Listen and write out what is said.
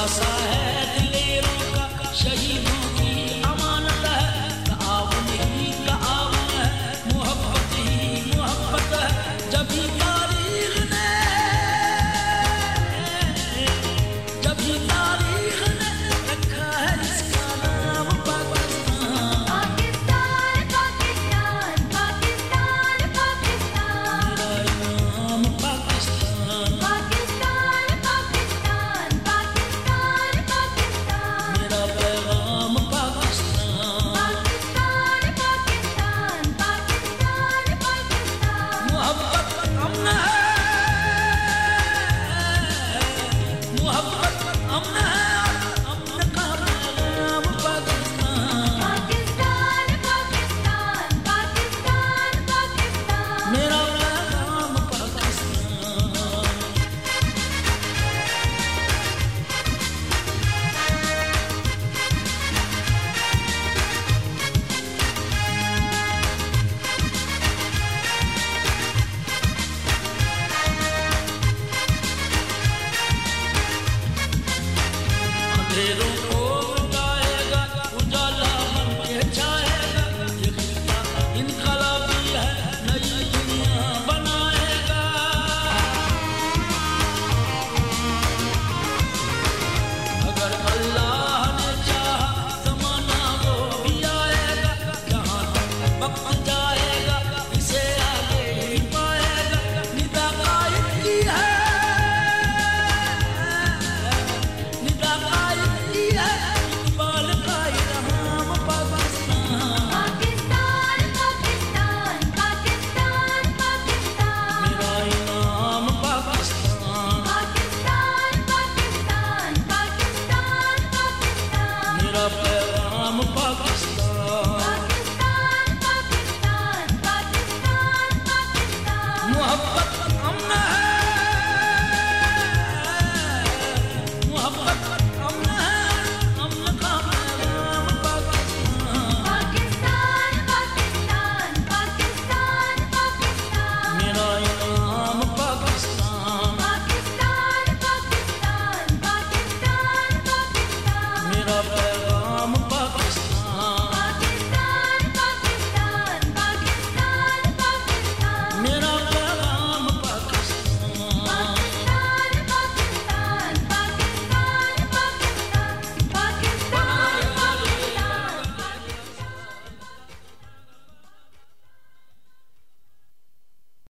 loss I have. little of